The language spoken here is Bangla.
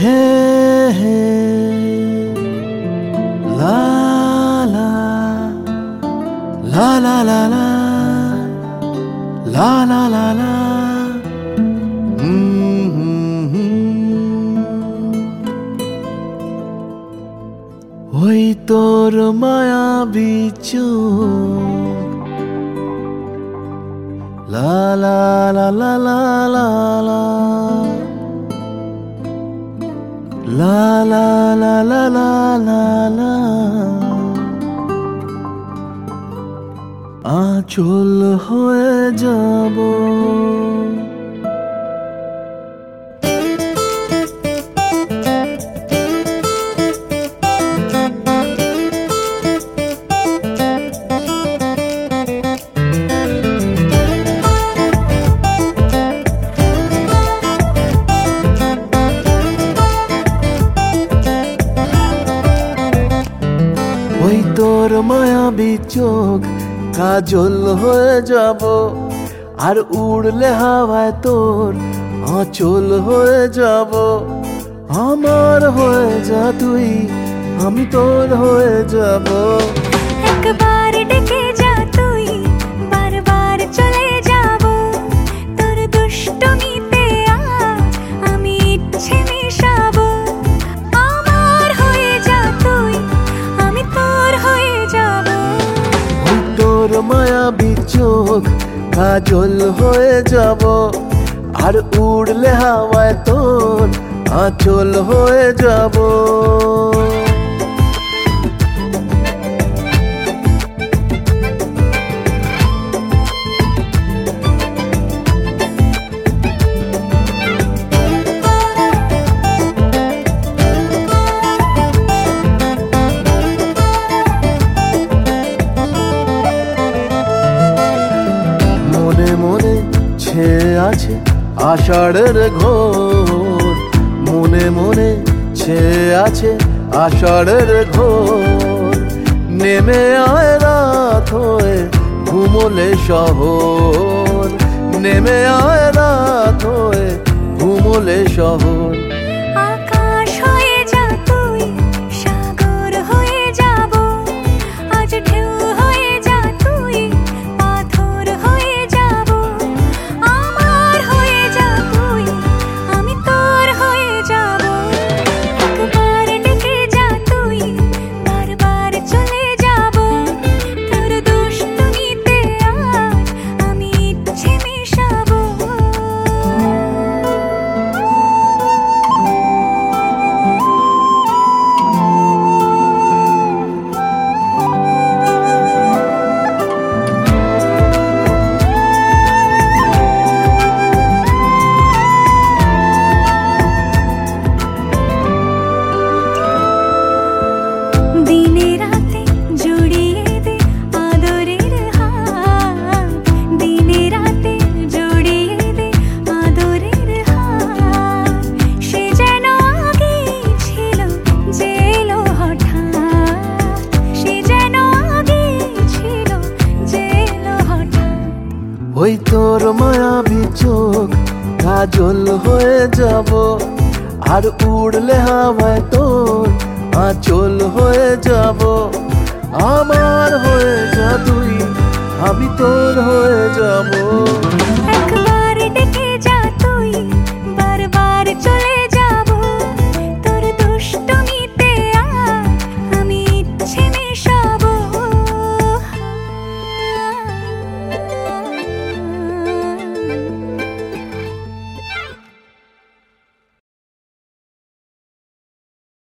Hey, hey, la la, la la la la, la la la la. ওই তোর মায়া বিচু লা লা লা লা লা La la la la la la la আচল হয়ে যাব ওই তোর মায়াবী চোখ কাজল হয়ে যাব, আর উড়লে হাওয়ায় তোর আঁচল হয়ে যাব। আমার হয়ে যা তুই, আমি তোর হয়ে যাব। একবার মায়াবী চোখ কাজল হয়ে যাব। আর উড়লে হাওয়ায় তোর আঁচল হয়ে যাব। ছেয়ে আছে আষাঢ়ের ঘোর, মনে মনে ছে আছে আষাঢ়ের ঘোর। নেমে আয় রাত হয়ে ঘুমলে শহর, নেমে আয় রাত হয়ে ঘুমলে শহর। ওই তোর মায়া চোখ কাজল হয়ে যাব, আর উড়লে হাওয়ায় তোর আচল হয়ে যাব। আমার হয়ে যা তুই, আমি তোর হয়ে যাব।